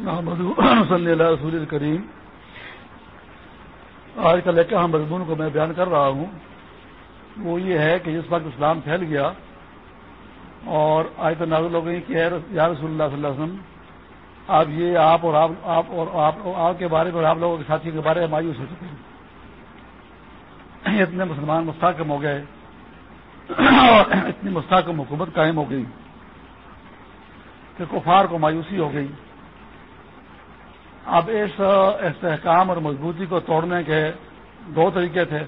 محمد صلی اللہ رسول کریم۔ آج کل ایک اہم مضمون کو میں بیان کر رہا ہوں۔ وہ یہ ہے کہ جس وقت اسلام پھیل گیا اور آج تو نازل ہو گئی کہ یا رسول اللہ صلی اللہ علیہ وسلم آپ یہ آپ اور آپ آپ اور آپ آپ کے بارے میں اور آپ لوگوں کے ساتھی کے بارے میں مایوس ہو چکے ہیں۔ اتنے مسلمان مستحکم ہو گئے اور اتنی مستحکم حکومت قائم ہو گئی کہ کفار کو مایوسی ہو گئی۔ اب اس استحکام اور مضبوطی کو توڑنے کے دو طریقے تھے۔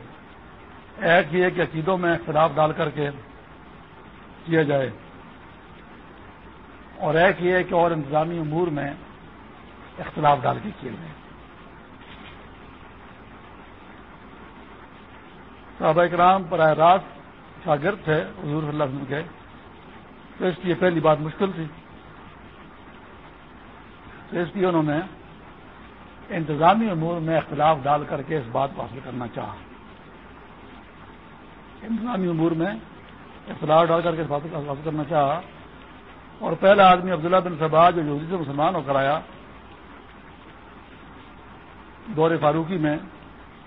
ایک یہ کہ عقیدوں میں اختلاف ڈال کر کے کیا جائے۔ اور ایک یہ کہ اور انتظامی امور میں اختلاف ڈال کے کیے جائے۔ صحابہ اکرام براہ راست شاگرد تھے، حضور صلی اللہ علیہ وسلم کے۔ تو اس کی پہلی بات مشکل تھی۔ تو اس لیے انہوں نے انتظامی امور میں اختلاف ڈال کر کے اس بات کو حاصل کرنا چاہا۔ انتظامی امور میں اختلاف ڈال کر کے اس بات کو حاصل کرنا چاہا۔ اور پہلا آدمی عبداللہ بن صبا جو یہودی سے مسلمان ہو کر آیا، دور فاروقی میں،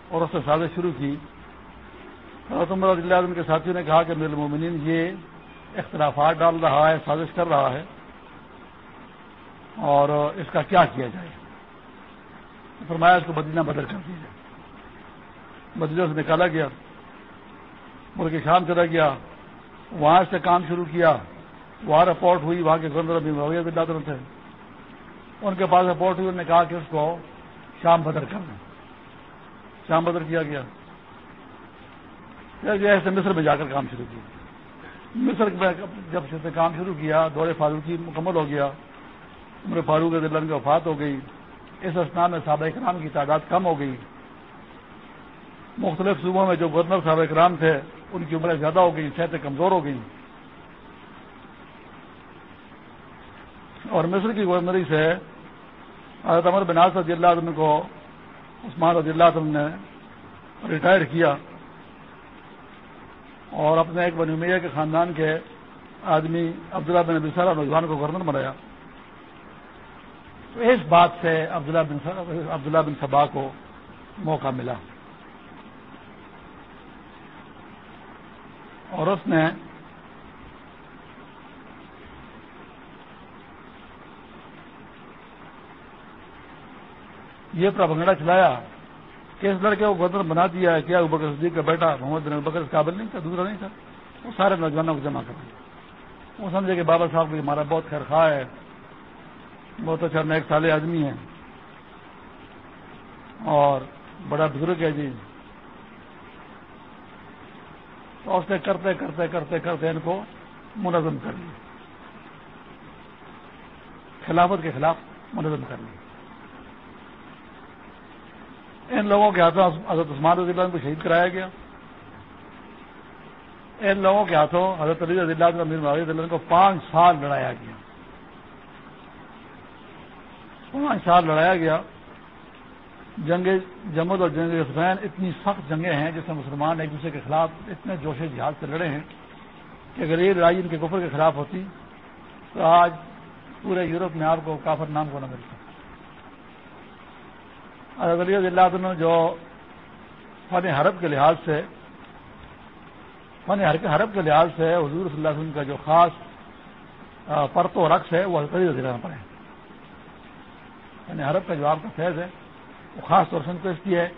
اور اس سے سازش شروع کی۔ حضرت عمر رضی اللہ عنہ کے ساتھیوں نے کہا کہ میرے المومنین یہ اختلافات ڈال رہا ہے، سازش کر رہا ہے، اور اس کا کیا کیا جائے؟ فرمایا اس کو بدینہ بدل کر دیا۔ جائے بدینہ سے نکالا گیا۔ ملک شام چلا گیا۔ وہاں سے کام شروع کیا۔ وہاں رپورٹ ہوئی، وہاں کے گندر تھے۔ ان کے پاس رپورٹ ہوئی، انہوں نے کہا کہ اس کو شام بدر کرنا شام بدر کیا گیا۔ ایسے مصر میں جا کر کام شروع کیا۔ مصر میں جب سے کام شروع کیا، دور فاروقی مکمل ہو گیا۔ عمر فاروق کی وفات ہو گئی۔ اس اسنا میں صحابہ اکرام کی تعداد کم ہو گئی۔ مختلف صوبوں میں جو گورنر صحابہ اکرام تھے، ان کی عمریں زیادہ ہو گئی، صحتیں کمزور ہو گئی۔ اور مصر کی گورنری سے حضرت عمر بناس رضی اللہ عنہ کو عثمان رضی اللہ عنہ نے ریٹائر کیا۔ اور اپنے ایک بنی کے خاندان کے آدمی عبداللہ بن ابی سارا نوجوان کو گورنر بنایا۔ تو اس بات سے عبداللہ بن عبداللہ بن صبا کو موقع ملا۔ اور اس نے یہ پربنگڑا چلایا کہ اس لڑکے کو گورنر بنا دیا ہے کیا بکر صدیق کا بیٹا، محمد بن بکر قابل نہیں تھا، دوسرا نہیں تھا۔ وہ سارے نوجوانوں کو جمع کر وہ سمجھے کہ بابا صاحب کو ہمارا بہت خیر خواہ ہے۔ بہت اچھا نیک سالے آدمی ہیں۔ اور بڑا بزرگ ہے جی۔ تو اس نے کرتے کرتے کرتے کرتے ان کو منظم کر لیا۔ خلافت کے خلاف منظم کر لیا۔ ان لوگوں کے ہاتھوں حضرت عثمان رضی اللہ کو شہید کرایا گیا۔ ان لوگوں کے ہاتھوں حضرت علی رضی اللہ کو پانچ سال لڑایا گیا۔ پانچ سال لڑایا گیا۔ جنگ جمد اور جنگ حسین اتنی سخت جنگیں ہیں جس میں مسلمان ایک دوسرے کے خلاف اتنے جوش جہاز سے لڑے ہیں کہ اگر یہ لڑائی ان کے کفر کے خلاف ہوتی تو آج پورے یورپ میں آپ کو کافر نام کو نہ ملتا۔ علی اللہ عنہ جو فن حرب کے لحاظ سے، فن حرب کے لحاظ سے حضور صلی اللہ علیہ وسلم کا جو خاص پرت و رقص ہے، وہ علی عنہ پر ہے۔ یعنی عرب کا جو آپ کا فیض ہے۔ وہ خاص طور سے ان کو اس کی ہے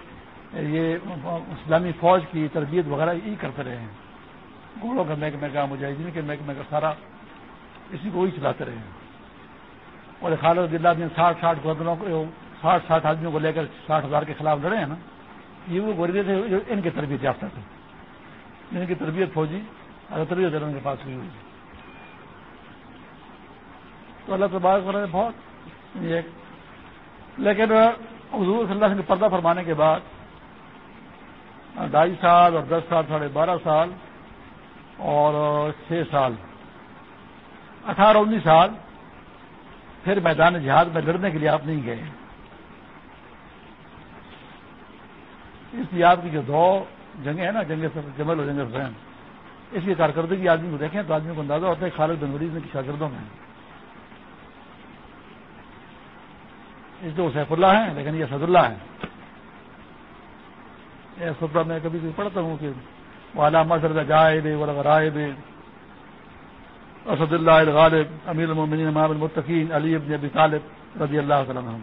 یہ اسلامی فوج کی تربیت وغیرہ یہ کرتے رہے ہیں۔ گھوڑوں کا محکمے کا مجاہدین کے محکمے کا سارا اسی کو ہی چلاتے رہے ہیں۔ اور خالد اللہ نے ساٹھ ساٹھ گردنوں کو ساٹھ ساٹھ آدمیوں کو لے کر ساٹھ ہزار کے خلاف لڑے ہیں نا، یہ وہ گردے تھے، جو ان کی تربیت یافتہ تھے۔ ان کی تربیت فوجی اگر تربیت ان کے پاس ہوئی ہوئی تو اللہ تبارک نے بہت لیکن حضور صلی اللہ علیہ وسلم پردہ فرمانے کے بعد، ڈھائی سال اور دس سال، ساڑھے بارہ سال اور چھ سال، اٹھارہ انیس سال پھر میدان جہاد میں لڑنے کے لیے آپ نہیں گئے۔ اس لیے آپ کی جو دو جنگیں ہیں نا، جنگ جمل اور جنگ حسین اس کی کارکردگی آدمی کو دیکھیں تو آدمی کو اندازہ ہوتا ہے خالد بن ولید نے شاگردوں میں اس جو سیف اللہ ہیں، لیکن یہ سد اللہ ہے خطبہ میں کبھی کبھی پڑھتا ہوں کہ والا مذہب جائے بے رائے بے اسد اللہ الغالب، امیر المومنین امام المتقین علی ابن ابی طالب رضی اللہ عنہ۔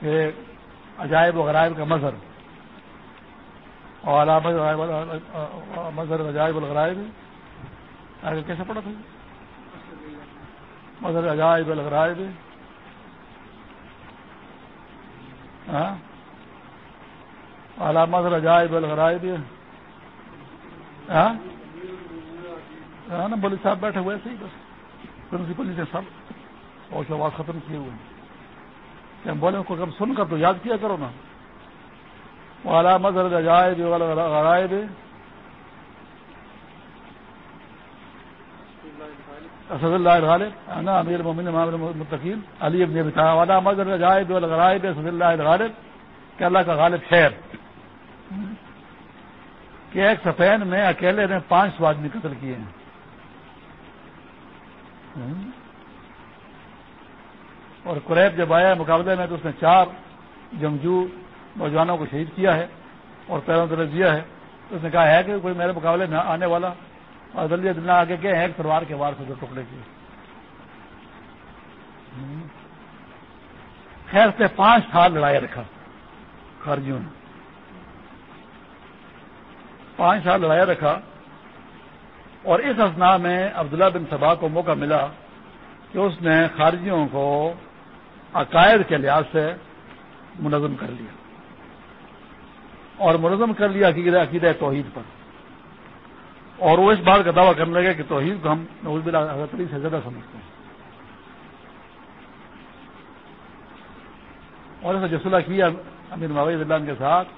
کہ عجائب و غرائب کا مظہر۔ اور مظہر عجائب الغرائب آگے کیسے پڑھا تھا؟ مظہر عجائب الغرائب ہاں ہاں؟ علامت رجائب الغرائب ہاں؟ ہاں نا بولی صاحب بیٹھے ہوئے صحیح بس۔ پرنسپل جی سب اور آواز ختم کیے ہوئے۔ کہ ہم بولے ان کو کب سن کر تو یاد کیا کرو نا۔ علامت رجائب الغرائب اسد اللہ غالب انا امیر مومن متقین علی ابن ابی والا مظہر رجائب الغرائب اسد اللہ غالب کہ اللہ کا غالب خیر۔ کہ ایک سفید میں اکیلے نے پانچ سو آدمی قتل کیے ہیں۔ اور قریب جب آیا مقابلے میں تو اس نے چار جنگجو نوجوانوں کو شہید کیا ہے اور پیروں درج دیا ہے۔ تو اس نے کہا ہے کہ کوئی میرے مقابلے میں آنے والا اور جلدی دن آگے گئے ایک تلوار کے وار سے جو ٹکڑے کیے خیر سے پانچ سال لڑائی رکھا خارجیوں نے۔ پانچ سال لڑایا رکھا اور اس اسنا میں عبداللہ بن صبا کو موقع ملا کہ اس نے خارجیوں کو عقائد کے لحاظ سے منظم کر لیا۔ اور منظم کر لیا عقید توحید پر۔ اور وہ اس بات کا دعویٰ کرنے لگے کہ توحید کو ہم نوز حضرت علی سے زیادہ سمجھتے ہیں۔ اور اسے جو صلح کیا امیر معاویہ اللہ کے ساتھ،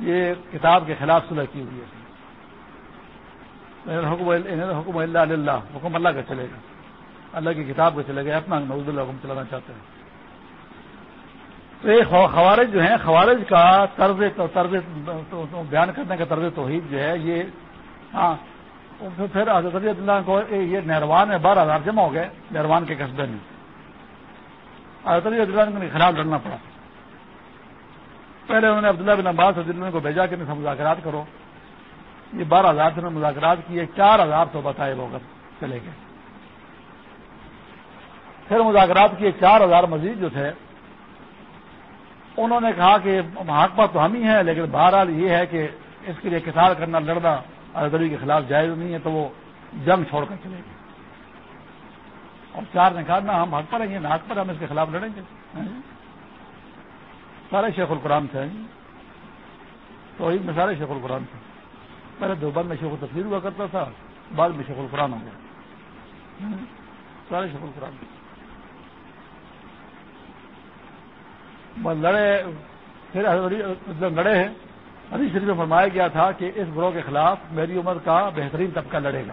یہ کتاب کے خلاف صلح کی ہوئی ہے۔ حکم اللہ اللہ حکم اللہ کا چلے گا۔ اللہ کی کتاب کا چلے گا، اپنا نوز اللہ حکم چلانا چاہتے ہیں۔ تو یہ خوارج جو ہیں، خوارج کا طرز طرز بیان کرنے کا طرز توحید جو ہے، یہ ہاں پھر حضرت اللہ کو یہ نہروان میں بارہ ہزار جمع ہو گئے نہروان کے قصبے میں۔ حضرت اللہ کے خلاف لڑنا پڑا۔ پہلے انہوں نے عبداللہ بن عباس رضی اللہ کو بھیجا کہ مذاکرات کرو۔ یہ بارہ ہزار سے مذاکرات کیے، چار ہزار تو بتائے وہ چلے گئے۔ پھر مذاکرات کیے، چار ہزار مزید جو تھے۔ انہوں نے کہا کہ محاکمہ تو ہم ہی ہیں، لیکن بہرحال یہ ہے کہ اس کے لیے کسار کرنا، لڑنا ادبی کے خلاف جائز نہیں ہے تو وہ جنگ چھوڑ کر چلے گئے اور چار نے کہا، نہ، ہم حق پر ہیں نہ حق پر، ہم اس کے خلاف لڑیں گے۔ ہاں جی۔ سارے شیخ القرآن تھے۔ تو میں سارے شیخ القرآن تھے۔ پہلے دوبار میں شیخ تصویر ہوا کرتا تھا، بعد میں شیخ القرآن ہو گیا۔ ہاں جی۔ سارے شیخ القرآن لڑے، پھر لڑے ہیں۔ علی شریف میں فرمایا گیا تھا کہ اس گروہ کے خلاف میری عمر کا بہترین طبقہ لڑے گا۔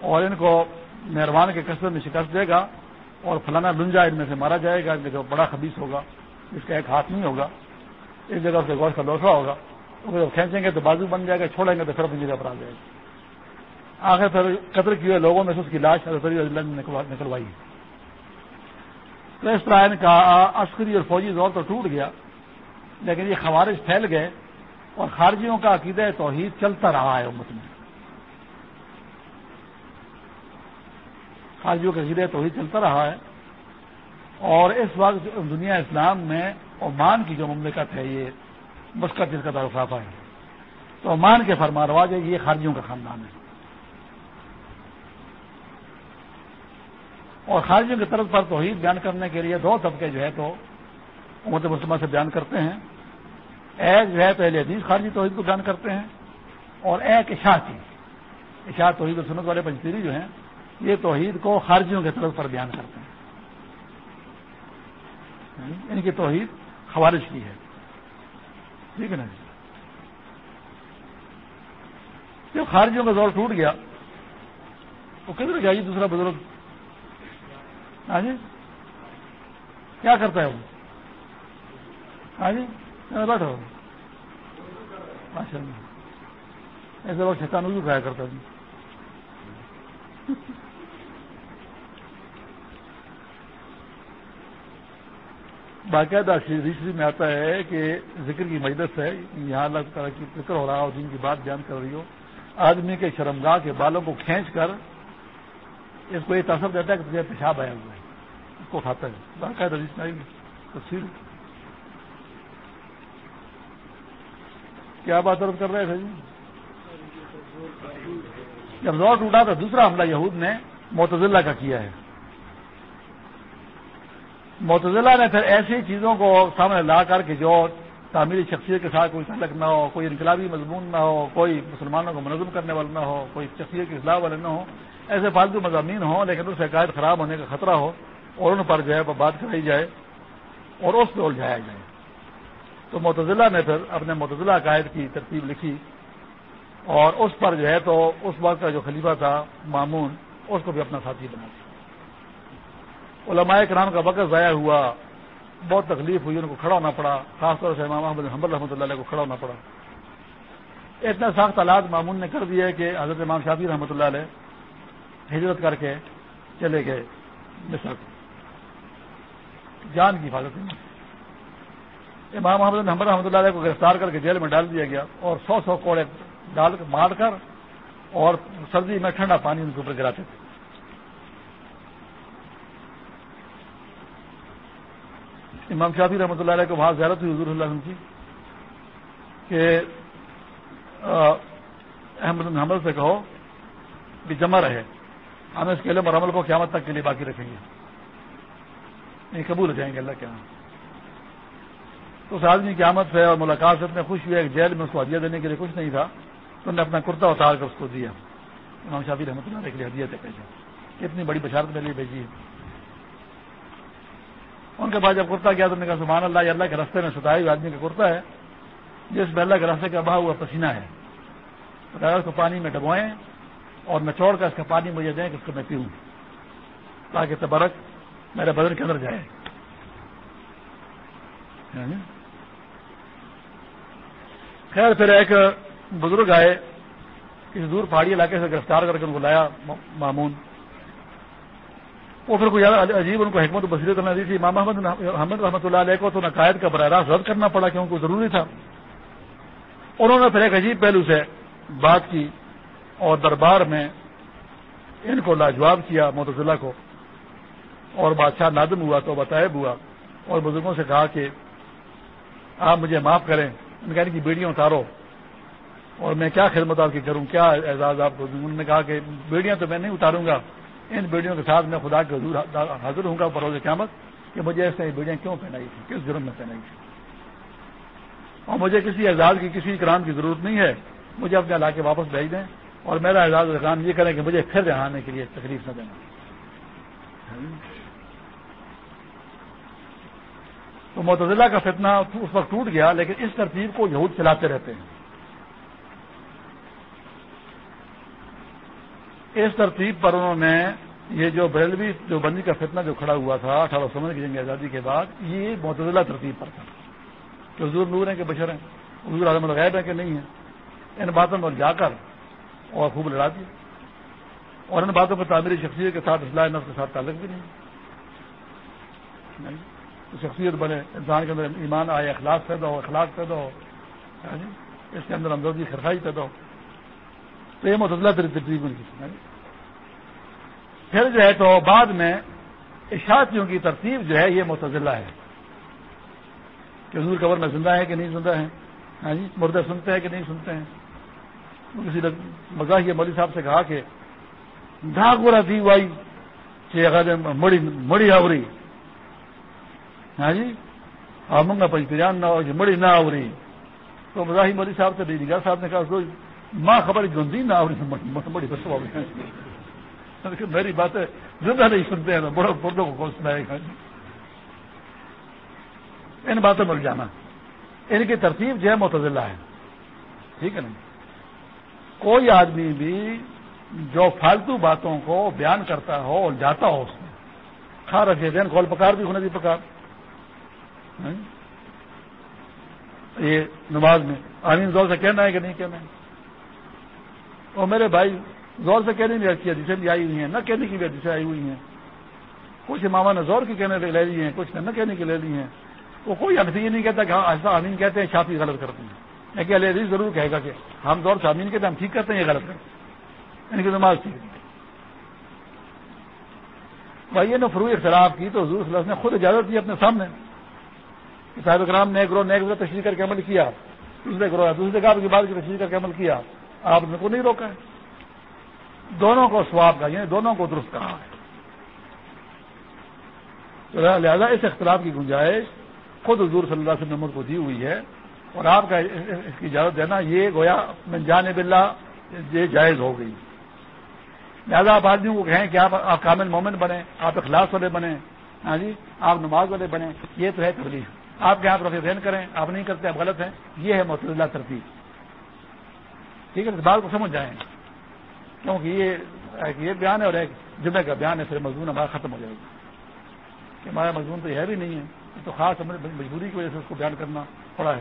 اور ان کو مہربان کے قصبے میں شکست دے گا اور فلانا لنجا ان میں سے مارا جائے گا جو بڑا خبیص ہوگا جس کا ایک ہاتھ نہیں ہوگا، اس جگہ سے گوشت کا دوسرا ہوگا۔ کھینچیں گے تو بازو بن جائے گا، چھوڑیں گے تو پھر اپنی جگہ پر آ جائے گا۔ آخر پھر قتل کیے ہوئے لوگوں میں سے اس کی لاش اللہ نے نکلوائی۔ تو اس طرح ان کا عسکری اور فوجی زور تو ٹوٹ گیا۔ لیکن یہ خوارج پھیل گئے اور خارجیوں کا عقیدہ توحید چلتا رہا ہے امت میں۔ خارجیوں کا عقیدہ توحید چلتا رہا ہے۔ اور اس وقت دنیا اسلام میں عمان کی جو مملکت ہے، یہ مسکت جس کا تعلق ہے۔ تو عمان کے فرما رواج ہے یہ خارجیوں کا خاندان ہے۔ اور خارجیوں کی طرف پر توحید بیان کرنے کے لیے دو طبقے جو ہے تو امت مسلمہ سے بیان کرتے ہیں۔ ایک جو ہے تو اہل حدیث خارجی توحید کو بیان کرتے ہیں اور ایک اشاعتی اشاعت توحید و سنت والے پنچیری جو ہیں، یہ توحید کو خارجیوں کے طرف پر بیان کرتے ہیں۔ یعنی ان کی توحید خوارش کی ہے۔ ٹھیک ہے نا جی؟ جب خارجیوں کا زور ٹوٹ گیا، وہ کدھر گیا جی دوسرا بزرگ۔ ہاں جی؟ کیا کرتا ہے وہ؟ ہاں جی بیٹھو ماشاء اللہ ایسے وقت شیطان بھی کھایا کرتا جی باقاعدہ شریف میں آتا ہے کہ ذکر کی مجلس ہے۔ یہاں اللہ تعالیٰ کی فکر ہو رہا ہو جن کی بات بیان کر رہی ہو۔ آدمی کے شرمگاہ کے بالوں کو کھینچ کر اس کو یہ تصب دیتا ہے کہ تجھے پیشاب آیا ہوا ہے۔ اس کو اٹھاتا ہے۔ باقاعدہ میں آئی تفصیل کیا بات عرض کر رہے تھے جی؟ جب زور ٹوٹا تو دوسرا حملہ یہود نے معتزلہ کا کیا ہے۔ معتزلہ نے پھر ایسی چیزوں کو سامنے لا کر کے جو تعمیری شخصیت کے ساتھ کوئی تعلق نہ ہو، کوئی انقلابی مضمون نہ ہو، کوئی مسلمانوں کو منظم کرنے والا نہ ہو، کوئی شخصیت کی اصلاح والے نہ ہو، ایسے فالتو مضامین ہوں لیکن اس سے عقائد خراب ہونے کا خطرہ ہو اور ان پر جو ہے بات کرائی جائے اور اس پہ الجھایا جائے۔ تو متضلہ نے پھر اپنے متضلہ عقائد کی ترتیب لکھی اور اس پر جو ہے تو اس وقت کا جو خلیفہ تھا مامون، اس کو بھی اپنا ساتھی بنا دیا۔ علماء کرام کا وقت ضائع ہوا، بہت تکلیف ہوئی، ان کو کھڑا ہونا پڑا، خاص طور سے امام احمد حمد رحمۃ اللہ علیہ کو کھڑا ہونا پڑا۔ اتنا سخت آلات معمون نے کر دیے کہ حضرت امام شافی رحمۃ اللہ علیہ ہجرت کر کے چلے گئے مصر جان کی حفاظت۔ میں امام محمد حمد رحمۃ اللہ علیہ کو گرفتار کر کے جیل میں ڈال دیا گیا اور سو سو کوڑے ڈال مار کر اور سردی میں ٹھنڈا پانی ان کے اوپر گراتے تھے۔ امام شافی رحمۃ اللہ علیہ کو وہاں زیارت ہوئی حضور اللہ علیہ کی کہ احمد حمل سے کہو کہ جمع رہے، ہم اس کے علم اور عمل کو قیامت تک کے لیے باقی رکھیں گے۔ نہیں، قبول ہو جائیں گے اللہ کے یہاں تو اس آدمی کی آمد سے اور ملاقات سے اتنے خوش ہوئے کہ جیل میں اس کو ہدیہ دینے کے لیے کچھ نہیں تھا۔ تو نے اپنا کرتا اتار کر اس کو دیا۔ امام شافی رحمۃ اللہ علیہ کے لیے ہدیہ تھے پیسے۔ اتنی بڑی بشارت میرے لیے بھیجی ہے۔ ان کے بعد جب کرتا گیا تو نے کہا، سبحان اللہ، یہ اللہ کے راستے میں ستائی ہوئے آدمی کا کرتا ہے، جس میں اللہ کے راستے کا بہا ہوا پسینہ ہے۔ اس کو پانی میں ڈبوئیں اور نچوڑ کر اس کا پانی مجھے دیں کہ اس کو میں پیوں۔ تاکہ تبرک میرے بدن کے اندر جائے۔ ہاں جی؟ خیر، پھر ایک بزرگ آئے، کسی دور پہاڑی علاقے سے گرفتار کر کے ان کو لایا مامون۔ وہ پھر کوئی عجیب ان کو حکمت بصیرت نہ دی تھی۔ امام محمد حمد رحمۃ اللہ علیہ کو تو نقائد کا براہ راست رد کرنا پڑا کیونکہ ضروری تھا۔ انہوں نے پھر ایک عجیب پہلو سے بات کی اور دربار میں ان کو لاجواب کیا متضلہ کو۔ اور بادشاہ نادم ہوا تو بتائب ہوا اور بزرگوں سے کہا کہ آپ مجھے معاف کریں۔ ان کہنے کی بیڑیاں اتارو۔ اور میں کیا خدمت آپ کی کروں؟ کیا اعزاز آپ کو انہوں نے کہا کہ بیڑیاں تو میں نہیں اتاروں گا۔ ان بیڑیوں کے ساتھ میں خدا کے حضور حاضر ہوں گا بروز قیامت کہ مجھے ایسے یہ بیڑیاں کیوں پہنائی تھی؟ کس جرم میں پہنائی تھی؟ اور مجھے کسی اعزاز کی، کسی اکرام کی ضرورت نہیں ہے۔ مجھے اپنے علاقے واپس بھیج دیں۔ اور میرا اعزاز اکرام یہ کریں کہ مجھے پھر یہاں آنے کے لیے تکلیف نہ دینا تو متضلہ کا فتنہ اس وقت ٹوٹ گیا، لیکن اس ترتیب کو یہود چلاتے رہتے ہیں۔ اس ترتیب پر انہوں نے یہ جو بریلوی جو بندی کا فتنہ جو کھڑا ہوا تھا، اٹھارہ سو کی جنگ آزادی کے بعد، یہ متضلہ ترتیب پر تھا۔ کہ حضور نور ہیں کہ بشر ہیں، حضور اعظم الغیب ہیں کہ نہیں ہیں، ان باتوں پر جا کر اور خوب لڑا دیا۔ اور ان باتوں کو تعمیری شخصیت کے ساتھ اصلاح نفس کے ساتھ تعلق بھی نہیں۔ شخصیت بنے، انسان کے اندر ایمان آئے، اخلاق پیدا ہو، اخلاق پیدا ہو یعنی اس کے اندر اندرودی خرخائی پیدا ہو۔ تو یہ متضلہ ترتیب ان کی یعنی۔ پھر جو ہے تو بعد میں اشاعتیوں کی ترتیب جو ہے یہ متضلہ ہے۔ کہ حضور قبر میں زندہ ہے کہ نہیں زندہ ہے؟ ہاں جی مردے سنتے ہیں کہ نہیں سنتے ہیں؟ کسی نے مزاحیہ مولوی صاحب سے کہا کہ ڈھاک ہو رہا تھی وائی مڑی مڑی آوری۔ ہاں جی؟ ہاں منگا پنچان نہ ہو جی مڑی نہ آوری تو مزاحی مولوی صاحب سے دیگر صاحب نے کہا ماں خبر گندی نہ آوری بڑی بس میری باتیں زندہ نہیں سنتے ہیں بڑوں بڑوں کو کون سنائے گا۔ ان باتوں میں جانا۔ ان کی ترتیب جو ہے متضلہ ہے۔ ٹھیک ہے نا؟ کوئی آدمی بھی جو فالتو باتوں کو بیان کرتا ہو اور جاتا ہو اس میں کھا رکھے دین کھول پکار بھی ہونے دی پکار۔ ہاں جی؟ یہ نماز میں، آمین زور سے کہنا ہے کہ نہیں کہنا ہے؟ اور میرے بھائی زور سے کہنے کی اچھی حدیثیں بھی آئی ہوئی ہیں، نہ کہنے کی بھی حدیثیں آئی ہوئی ہیں۔ کچھ ماما نے زور کی کہنے لے لی ہیں، کچھ نے نہ کہنے کی لے لی ہیں۔ وہ کوئی انفی یہ نہیں کہتا کہ ہاں، ایسا امین کہتے ہیں شافی غلط کرتے ہیں۔ لیکن علیہ ضرور کہے گا کہ ہم زور سے امین کہتے ہیں، ہم ٹھیک کرتے ہیں، یہ غلط کرتے ہیں ان یعنی کی نماز ٹھیک بھائی نے فروغ اختلاف کی تو حضور صلی اللہ علیہ نے خود اجازت دی اپنے سامنے۔ صاحب کرام نے ایک گروہ نے ایک گروہ تشریح کر کے عمل کیا، دوسرے گروہ دوسرے گاہ کی بات کی تشریح کر کے عمل کیا، آپ نے کو نہیں روکا ہے؟ دونوں کو سواب کا یعنی دونوں کو درست کہا ہے۔ لہذا اس اختلاف کی گنجائش خود حضور صلی اللہ علیہ وسلم کو دی ہوئی ہے اور آپ کا اس کی اجازت دینا، یہ گویا میں جانے بلّہ یہ جائز ہو گئی۔ لہٰذا آپ آدمیوں کو کہیں کہ آپ آپ کامل مومن بنے آپ اخلاص والے بنے ہاں جی؟ آپ نماز والے بنے یہ تو ہے تبلیغ۔ آپ کے ہاتھ رفیع دین کریں، آپ نہیں کرتے، آپ غلط ہیں، یہ ہے محتلہ ترتیب۔ ٹھیک ہے، بات کو سمجھ جائیں۔ کیونکہ یہ ایک یہ بیان ہے اور ایک جمعے کا بیان ہے، پھر مضمون ہمارا ختم ہو جائے گا۔ کہ ہمارا مضمون تو یہ بھی نہیں ہے، یہ تو خاص ہمیں مجبوری کی وجہ سے اس کو بیان کرنا پڑا ہے۔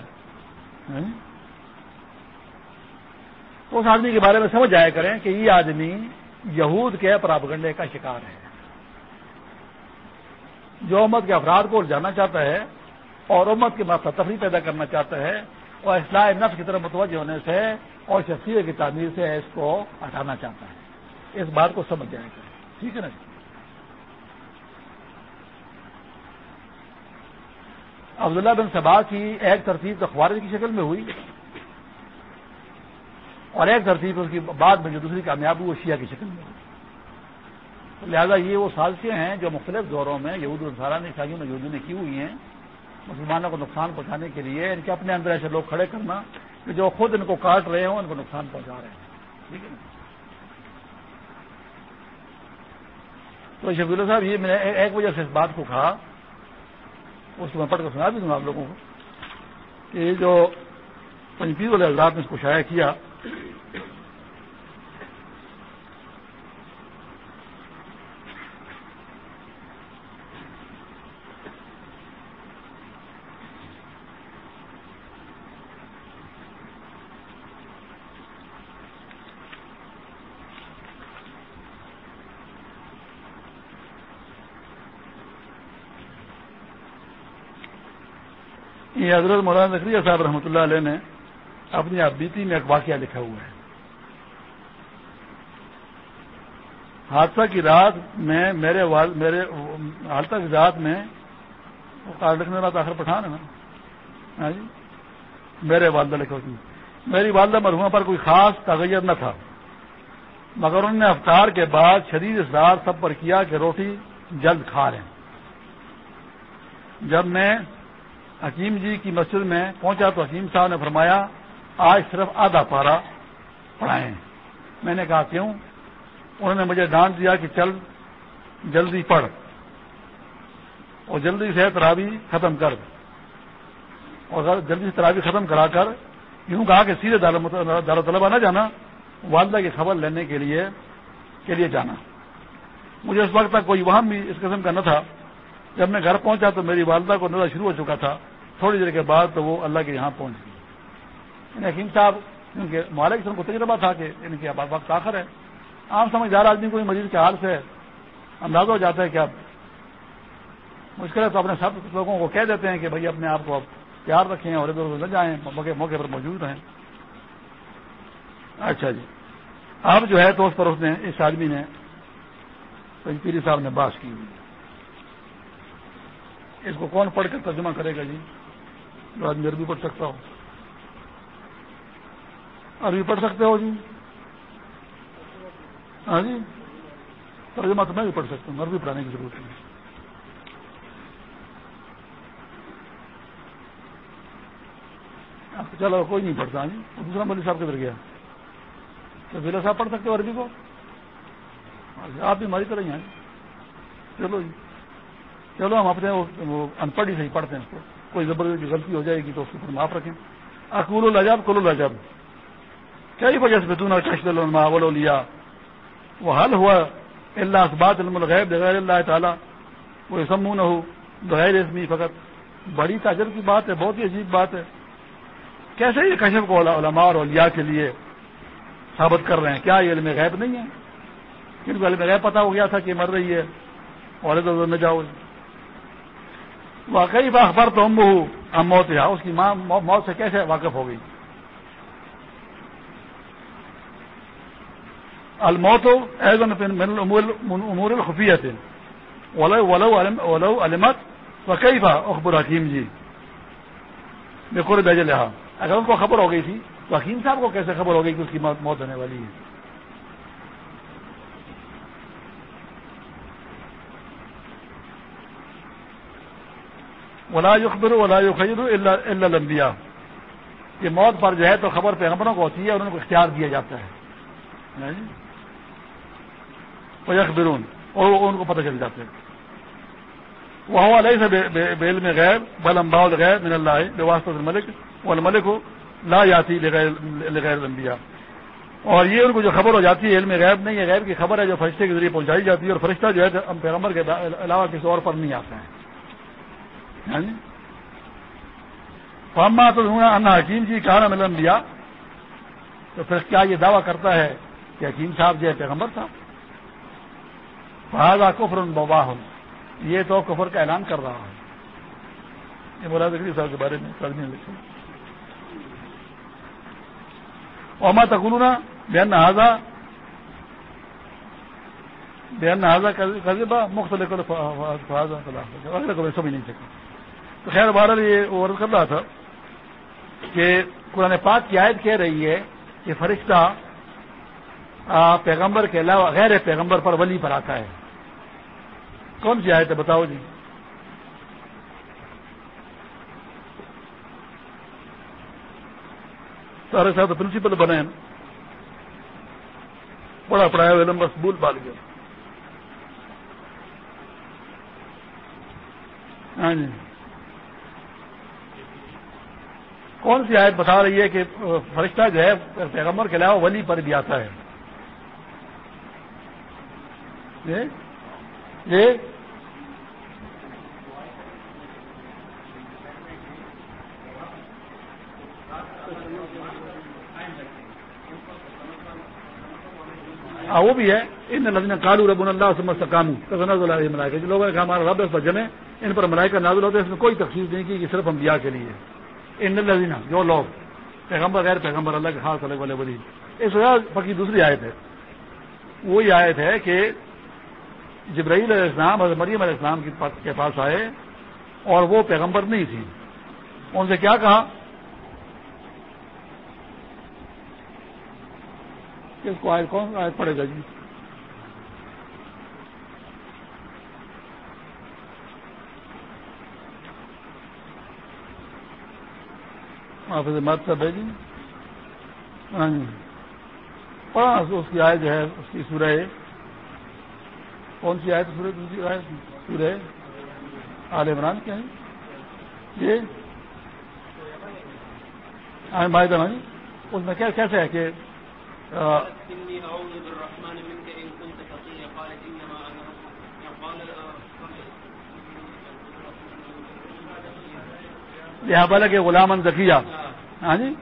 تو اس آدمی کے بارے میں سمجھ جایا کریں کہ یہ آدمی یہود کے پراپگنڈے کا شکار ہے۔ جو امت کے افراد کو جانا چاہتا ہے اور امت کے بعد تفریح پیدا کرنا چاہتا ہے اور اصلاح نفس کی طرف متوجہ ہونے سے اور شخصیت کی تعمیر سے اس کو ہٹانا چاہتا ہے۔ اس بات کو سمجھ جائے گا ٹھیک ہے نا جی؟ عبداللہ بن صبا کی ایک ترتیب اخبار کی شکل میں ہوئی اور ایک ترتیب اس کی بعد میں جو دوسری کامیاب ہوئی وہ شیعہ کی شکل میں ہوئی۔ لہذا یہ وہ سازشیں ہیں جو مختلف دوروں میں یہود السارا نے عیسائیوں میں یہودی نے کی ہوئی ہیں مسلمانوں کو نقصان پہنچانے کے لیے ان کے اپنے اندر ایسے لوگ کھڑے کرنا کہ جو خود ان کو کاٹ رہے ہوں، ان کو نقصان پہنچا رہے ہیں۔ ٹھیک ہے تو شبیر صاحب، یہ میں نے ایک وجہ سے اس بات کو کہا، اس کو میں پڑھ کر سنا بھی دوں آپ لوگوں کو، کہ جو پنجپیر والے حضرات نے اس کو شائع کیا یہ حضرت مولانا نقریہ صاحب رحمۃ اللہ علیہ نے اپنی آپ بیتی میں ایک واقعہ لکھا ہوا ہے۔ حادثہ کی رات میں میرے میرے حادثہ کی رات میں کارڈ لکھنے والا آخر پٹھان ہے نا؟ ہاں جی؟ میرے والدہ لکھا ہوتی میری والدہ مرحوما پر کوئی خاص تغیر نہ تھا۔ مگر انہوں نے افطار کے بعد شدید اصرار سب پر کیا کہ روٹی جلد کھا لیں۔ جب میں حکیم جی کی مسجد میں پہنچا تو حکیم صاحب نے فرمایا، آج صرف آدھا پارا پڑھائیں۔ میں نے کہا، کیوں؟ انہوں نے مجھے ڈانٹ دیا کہ چل، جلدی پڑھ۔ اور جلدی سے ترابی ختم کر۔ اور جلدی سے ترابی ختم کرا کر، یوں کہا کہ سیدھے دار طلبہ نہ جانا، والدہ کی خبر لینے کے لیے کے لیے جانا۔ مجھے اس وقت تک کوئی وہاں بھی اس قسم کا نہ تھا۔ جب میں گھر پہنچا تو میری والدہ کو نظر شروع ہو چکا تھا۔ تھوڑی دیر کے بعد تو وہ اللہ کے یہاں پہنچ گئی۔ یعنی حکیم صاحب ان کے مالک سے ان کو تجربہ تھا کہ ان کے وقت آخر ہے۔ عام سمجھدار آدمی کو مریض کے حال سے اندازہ ہو جاتا ہے کہ اب مشکل ہے تو اپنے سب لوگوں کو کہہ دیتے ہیں کہ بھائی اپنے آپ کو پیار رکھیں اور ادھر ادھر نہ جائیں موقع موقع پر موجود رہیں۔ اچھا جی۔ اب جو ہے تو اس پر اس نے، اس آدمی نے پیری صاحب نے باس کی ہوئی۔ اس کو کون پڑھ کر ترجمہ کرے گا جی؟ جو آدمی عربی پڑھ سکتا ہو۔ عربی پڑھ سکتے ہو جی؟ ہاں جی؟ ترجمہ تو میں بھی پڑھ سکتا ہوں، عربی پڑھانے کی ضرورت نہیں۔ چلو، کوئی نہیں پڑھتا ہاں جی۔ دوسرا مودی صاحب کدھر گیا۔ تو ضلع صاحب پڑھ سکتے ہو عربی کو؟ آپ بھی ہماری طرح ہی ہیں۔ چلو جی۔ چلو، ہم اپنے وہ ان پڑھ ہی صحیح پڑھتے ہیں اس کو۔ کوئی زبردستی غلطی ہو جائے گی تو اس کو معاف رکھیں۔ اکول الجاب کل الجاب کئی وجہ سے بتون ٹیسٹ لو لیا؟ وہ حل ہوا۔ اللہ اسبات علم الغیب، بغیر اللہ تعالیٰ۔ وہ سمو نہ ہو، بغیر اسمی فقط۔ بڑی تاجر کی بات ہے، بہت ہی عجیب بات ہے۔ کیسے یہ کشف کو علماء اور اولیاء کے لیے ثابت کر رہے ہیں؟ کیا یہ علم غیب نہیں ہے؟ کن کو علم غیب پتا ہو گیا تھا کہ مر رہی ہے۔ اور ادھر ادھر نہ جاؤ۔ واقعی اخبار تو ہم ہم موت ہے اس کی ماں موت سے کیسے واقف ہو گئی؟ الموت امور الخفیت ولو علمت وکئی با اخبر حکیم جی۔ بالکل بیج لہا اگر ان کو خبر ہو گئی تھی تو حکیم صاحب کو کیسے خبر ہو گئی کہ اس کی موت ہونے والی ہے؟ ولا یخبر ولا یخیر الا لمبیا یہ موت پر جو ہے تو خبر پیغمبروں کو ہوتی ہے اور ان کو اختیار دیا جاتا ہے. وہ یخبرون اور ان کو پتہ چل جاتے ہیں وہ علیہ سے بیل میں غیر بل امبا غیر من اللہ بے واسطہ الملک وہ الملک ہو لا جاتی لغیر لمبیا اور یہ ان کو جو خبر ہو جاتی ہے علم غیب نہیں ہے غیب کی خبر ہے جو فرشتے کے ذریعے پہنچائی جاتی ہے اور فرشتہ جو ہے پیغمبر کے علاوہ کسی اور پر نہیں آتے ہیں. ہاں جی؟ فاما تو انا حکیم جی کہا ملن دیا تو پھر کیا یہ دعویٰ کرتا ہے کہ حکیم صاحب جو ہے پیغمبر صاحب؟ فہذا کفر ان بابا یہ تو کفر کا اعلان کر رہا ہے۔ یہ بولا دکھری صاحب کے بارے میں کرنے لکھا۔ اوما تکلونا بین نہذا بین نہذا قزبہ مختلف اگلے کو سمجھ نہیں سکتا تو خیر بہرحال یہ عورت کر رہا تھا کہ قرآن پاک کی آیت کہہ رہی ہے کہ فرشتہ پیغمبر کے علاوہ غیر پیغمبر پر ولی پر آتا ہے۔ کون سی آیت ہے بتاؤ جی؟ سارے صاحب پرنسپل بنے پڑھا، پڑھایا علم بس بول بال گیا۔ ہاں جی۔ کون سی آیت بتا رہی ہے کہ فرشتہ جو ہے پیغمبر کے علاوہ ولی پر بھی آتا ہے؟ جی, جی؟ ہاں وہ بھی ہے۔ ان لذین کالو رب اللہ سمجھ سکاموں ملائکہ لوگوں نے کہا ہمارا رب اس پر جمے ان پر ملائکہ نازل ہوتے ہیں اس میں کوئی تفصیل نہیں کی کہ صرف انبیاء کے لیے۔ ان جو لوگ، پیغمبر، غیر پیغمبر، اللہ کے خاص الگ والے ولی۔ اس وجہ پکی دوسری آیت ہے۔ وہی آیت ہے کہ جبرائیل علیہ السلام، حضرت مریم علیہ السلام کے پاس آئے اور وہ پیغمبر نہیں تھی۔ ان سے کیا کہا؟ کہ اس کو آیت کون آیت پڑے گا جی؟ حافظ مت صاحب ہے جی ہاں جی۔ پڑھا اس کی آئے جو ہے، اس کی سورہ کون سی آئے سورہ؟ دوسری آئے سورہ عال عمران کیا ہے یہ ہاں بھائی جی اس میں کیا کیسے ہے کہ یہاں بلا کہ غلام ذکیہ۔ ہاں جی؟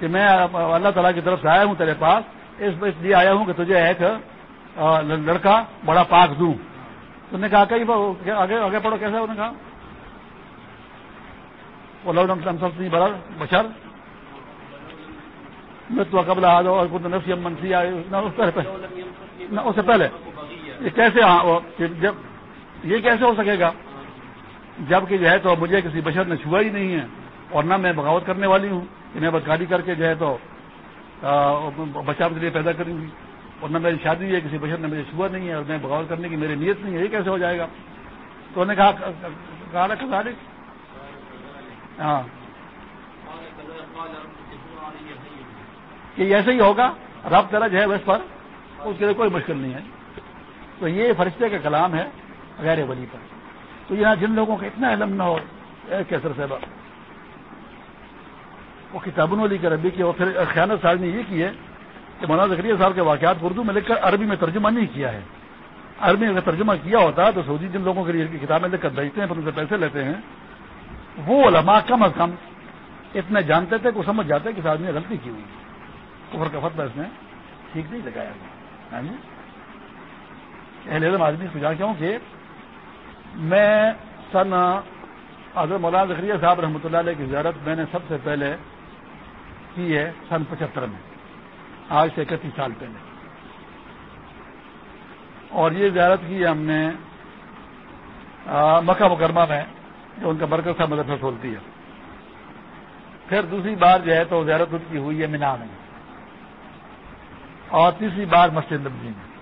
کہ میں اللہ تعالیٰ کی طرف سے آیا ہوں تیرے پاس، اس لیے آیا ہوں کہ تجھے ایک لڑکا بڑا پاک دوں۔ تو نے کہا کہ آگے آگے پڑھو کیسے؟ انہوں نے کہا بڑا بشر۔ میں تو قبل آ جاؤ اور نفسی منسی نہ اس سے پہلے۔ یہ کیسے جب یہ کیسے ہو سکے گا؟ جبکہ جو ہے تو مجھے کسی بشر نے چھوا ہی نہیں ہے اور نہ میں بغاوت کرنے والی ہوں کہ میں بدکاری کر کے جو ہے تو بچہ کے لیے پیدا کروں گی اور نہ میری شادی ہے، کسی بشر نے مجھے چھوا نہیں ہے اور میں بغاوت کرنے کی میری نیت نہیں ہے، یہ کیسے ہو جائے گا؟ تو انہوں نے کہا کہا ہاں۔ کہ ایسے ہی ہوگا، رب تیرا جو ہے اس پر، اس کے لیے کوئی مشکل نہیں ہے۔ تو یہ فرشتے کا کلام ہے غیر ولی پر۔ تو یہاں جن لوگوں کا اتنا علم نہ ہو کیسر صاحبہ، وہ کتابوں والی کے ربی کی اور پھر خیانت صاحب نے یہ کی ہے کہ مولانا ذکریہ صاحب کے واقعات اردو میں لکھ کر عربی میں ترجمہ نہیں کیا ہے۔ عربی اگر ترجمہ کیا ہوتا تو سعودی جن لوگوں کے لیے کتابیں لکھ کر بھیجتے ہیں، پھر ان سے پیسے لیتے ہیں۔ وہ علماء کم از کم اتنے جانتے تھے کہ سمجھ جاتے کہ اس آدمی نے غلطی کی ہوئی۔ کفر کا فتح اس نے ٹھیک نہیں لگایا۔ ہاں جی؟ اہل علم آدمی سجا کیوں کہ میں سن حضرت مولانا ذکریہ صاحب رحمۃ اللہ علیہ کی زیارت میں نے سب سے پہلے کی ہے سن پچہتر میں، آج سے اکتیس سال پہلے۔ اور یہ زیارت کی ہے ہم نے مکہ مکرمہ میں، جو ان کا مرکز کا مدرسہ کھولتی ہے۔ پھر دوسری بار جو ہے تو زیارت ان کی ہوئی ہے مینا میں، اور تیسری بار مسجد نبوی میں۔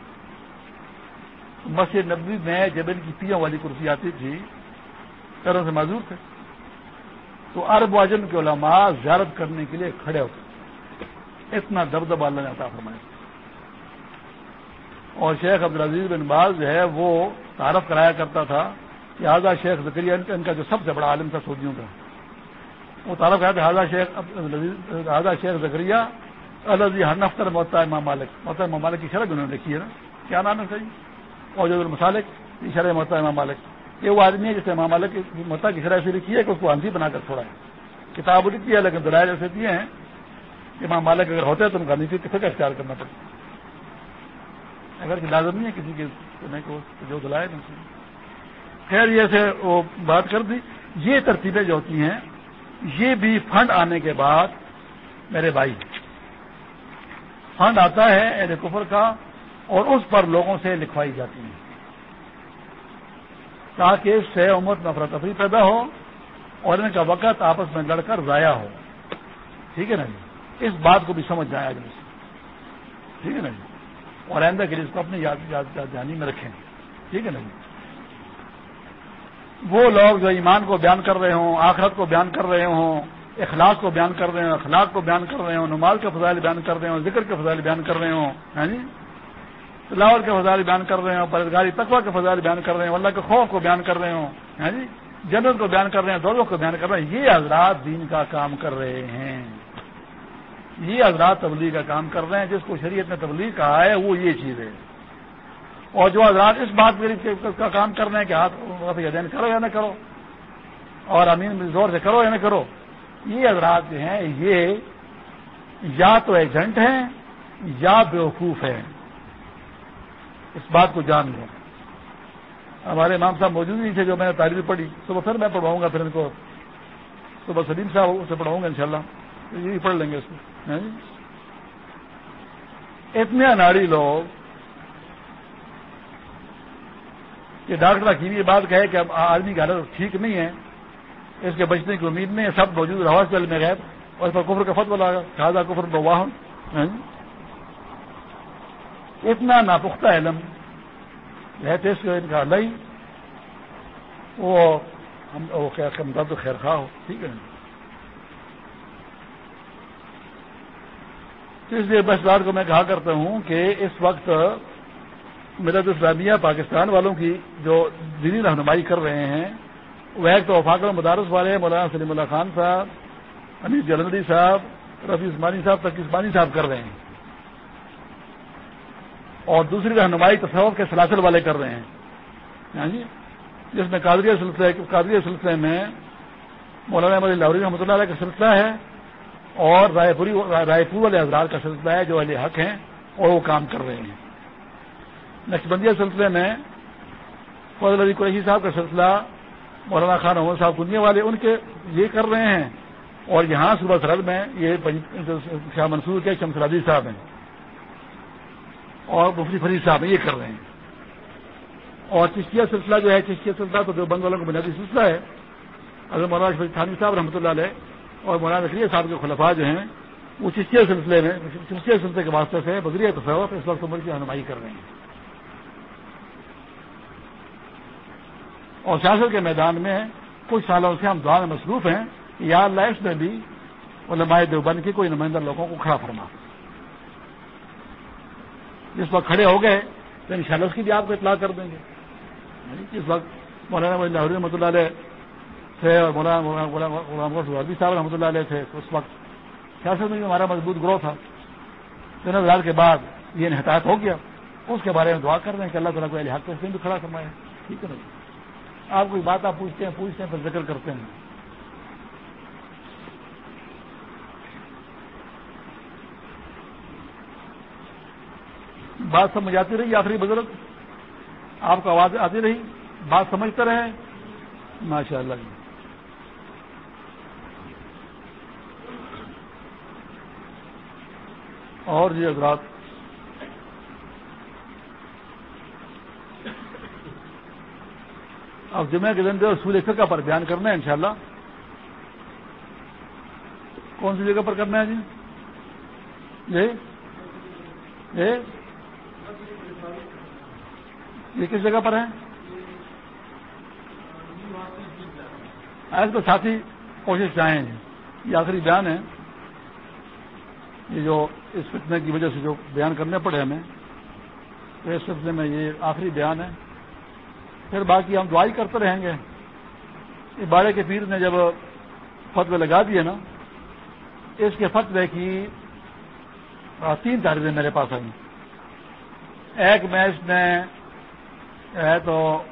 مسجد نبوی میں جب ان کی پیوں والی کرسی آتی تھی طرح سے معذور تھے۔ تو عرب واجن کے علماء زیارت کرنے کے لیے کھڑے ہوتے اتنا دبدبہ اللہ نے عطا فرمایا۔ اور شیخ عبدالعزیز بن باز جو ہے، وہ تعارف کرایا کرتا تھا کہ حاضہ شیخ زکریہ ان کا جو سب سے بڑا عالم تھا سعودیوں کا۔ وہ تعارف کرایا تھا حاضہ شیخ حاضہ شیخ زکریہ الزی ہر نفتر محتا امام مالک۔ محتا امام مالک کی شرح انہوں نے لکھی ہے نا، کیا نام ہے صحیح؟ اور جو المسالک کی شرح محتا امام مالک۔ یہ وہ آدمی ہے جسے امام مالک محتا کی شرح سے لکھی ہے کہ اس کو آنسی بنا کر چھوڑا ہے۔ کتاب لکھی ہے لیکن دلائل ایسے دیے ہیں کہ امام مالک اگر ہوتے تو ان کا نیچے فکر اختیار کرنا پڑتا۔ اگر لازم نہیں ہے کسی کے جو دلائے خیر، یہ سے وہ بات کر دی۔ یہ ترتیبیں جو ہوتی ہیں، یہ بھی فنڈ آنے کے بعد میرے بھائی، فنڈ آتا ہے اہل کفر کا اور اس پر لوگوں سے لکھوائی جاتی ہے تاکہ اس سے امت میں افراتفری پیدا ہو اور ان کا وقت آپس میں لڑ کر ضائع ہو۔ ٹھیک ہے نا جی؟ اس بات کو بھی سمجھ جائے آدمی سے۔ ٹھیک ہے نا جی؟ اور آئندہ کے لیے اس کو اپنی جانی میں رکھیں۔ ٹھیک ہے نا جی؟ وہ لوگ جو ایمان کو بیان کر رہے ہوں، آخرت کو بیان کر رہے ہوں اخلاق کو بیان کر رہے ہوں، اخلاق کو بیان کر رہے ہوں، نماز کے فضائل بیان کر رہے ہوں، ذکر کے فضائل بیان کر رہے ہوں ہے جی؟ تلاور کے فضائل بیان کر رہے ہوں پرزگاری تقوا کے فضائل بیان کر رہے ہوں اللہ کے خوف کو بیان کر رہے ہوں۔ ہاں جی؟ جنرل کو بیان کر رہے ہیں دونوں کو بیان کر رہے ہیں۔ یہ حضرات دین کا کام کر رہے ہیں۔ یہ حضرات تبلیغ کا کام کر رہے ہیں۔ جس کو شریعت نے تبلیغ کہا ہے، وہ یہ چیز ہے۔ اور جو حضرات اس بات کا کام کر رہے ہیں کہ ہاتھ دین کرو یا نہ کرو، اور امین زور سے کرو یا نہ کرو، یہ حضرات جو ہیں، یہ یا تو ایجنٹ ہیں یا بیوقوف ہیں۔ اس بات کو جان لیں۔ ہمارے امام صاحب موجود نہیں تھے جو میں نے تعریف پڑھی۔ صبح پھر میں پڑھواؤں گا پھر ان کو۔ صبح سلیم صاحب اسے پڑھاؤں گا انشاءاللہ۔ یہی پڑھ لیں گے اس کو۔ ہاں جی؟ اتنے اناڑی لوگ کہ ڈاکٹر حکیم یہ بات کہے کہ اب آدمی کی حالت ٹھیک نہیں ہے، اس کے بچنے کی امید نہیں ہے، سب موجود ہاسپٹل میں گئے اور اس پر کفر کا فتو لگا خاصا کفر بواہن ہاں جی؟ اتنا ناپختہ علم رہتے اس ان کا نہیں وہ درد خیر خواہ ہو، ٹھیک ہے۔ تو اس لیے بس بات کو میں کہا کرتا ہوں کہ اس وقت مدد اسلامیہ پاکستان والوں کی جو دینی رہنمائی کر رہے ہیں، وہ ایک تو وفاق المدارس والے مولانا سلیم اللہ خان صاحب انیس جلندی صاحب، رفیع عثمانی صاحب تک عثمانی صاحب کر رہے ہیں۔ اور دوسری رہنمائی تصور کے سلاسل والے کر رہے ہیں۔ ہاں جی؟ جس میں قادری سلسلے قادری سلسلے میں مولانا احمد لاہوری رحمۃ اللہ علیہ کا سلسلہ ہے اور رائے پوری، رائے پور والے حضرات کا سلسلہ ہے جو اہل حق ہیں اور وہ کام کر رہے ہیں۔ نقشبندیہ سلسلے میں فضل علی قریشی صاحب کا سلسلہ، مولانا خان محمد صاحب کنیا والے ان کے یہ کر رہے ہیں اور یہاں صبح سرحد میں یہ شاہ منصور کے شمسرادی صاحب ہیں۔ اور مفتی فرید صاحب یہ کر رہے ہیں۔ اور چشتیہ سلسلہ جو ہے، چشتیہ سلسلہ تو جو بنگ والوں کا بنیادی سلسلہ ہے اگر مولانا شفیع تھانی صاحب رحمۃ اللہ علیہ اور مولانا رکھریہ صاحب کے خلفاء جو ہیں، وہ چشتیہ سلسلے میں، چشتیہ سلسلے کے واسطے سے بدریہ تصور اس وقت عمر کی رہنمائی کر رہے ہیں۔ اور سیاست کے میدان میں کچھ سالوں سے ہم دعا میں مصروف ہیں یا اللہ اس میں بھی علماء دیوبند کی کوئی نمائندہ لوگوں کو کھڑا فرما۔ جس وقت کھڑے ہو گئے تو ان اس کی بھی آپ کو اطلاع کر دیں گے۔ یعنی جس وقت مولانا لاہور رحمۃ اللہ علیہ تھے اور مولانا غلام صاحب رحمۃ اللہ علیہ تھے اس وقت سیاست میں بھی ہمارا مضبوط گروہ تھا۔ دن ہزار کے بعد یہ انحطاط ہو گیا۔ اس کے بارے میں دعا کر رہے ہیں کہ اللہ تعالیٰ کو حق سے بھی کھڑا کرنا ٹھیک ہے نا جی؟ آپ کوئی بات آپ پوچھتے ہیں پوچھتے ہیں، پھر ذکر کرتے ہیں۔ بات سمجھ آتی رہی آخری بزرگ؟ آپ کو آواز آتی رہی؟ بات سمجھتے رہے؟ ماشاء اللہ جی۔ اور جی حضرات، اب جمعہ کے دن جو سورج فقہ پر بیان کرنا ہے انشاءاللہ۔ کون سی جگہ پر کرنا ہے جی؟ جی جی یہ کس جگہ پر ہے ایسے تو ساتھی کوشش چاہیں یہ آخری بیان ہے۔ یہ جو اس فتنے کی وجہ سے جو بیان کرنے پڑے ہمیں، تو اس سلسلے میں یہ آخری بیان ہے۔ پھر باقی ہم دعائی کرتے رہیں گے۔ یہ بارے کے پیر نے جب فتوے لگا دیے نا، اس کے فتوے کی تین تاریخیں میرے پاس آئیں۔ ایک میں اس نے ہے تو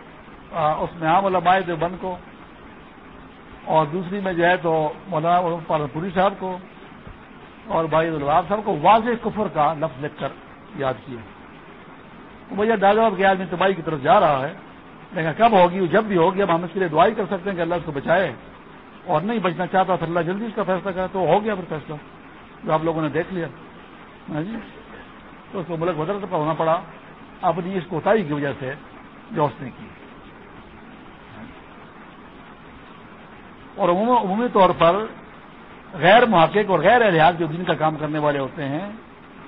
اس میں عام علماء دیوبند کو اور دوسری میں جو ہے تو مولانا پالنپوری صاحب کو اور بھائی الواب صاحب کو واضح کفر کا لفظ لکھ کر یاد کیا۔ مجھے دادا کہ آدمی تباہی کی طرف جا رہا ہے۔ لیکن کب ہوگی؟ جب بھی ہوگی، اب ہم اس کے لیے دعائی کر سکتے ہیں کہ اللہ اس کو بچائے اور نہیں بچنا چاہتا تو اللہ جلدی اس کا فیصلہ کرا تو ہو گیا پھر فیصلہ جو آپ لوگوں نے دیکھ لیا۔ ہاں جی؟ تو اس کو ملک بدل ہونا پڑا۔ اپنی اس کوتاہی کی وجہ سے جو اس نے کی۔ اور عمومی طور پر غیر محقق اور غیر احتیاط جو دن کا کام کرنے والے ہوتے ہیں،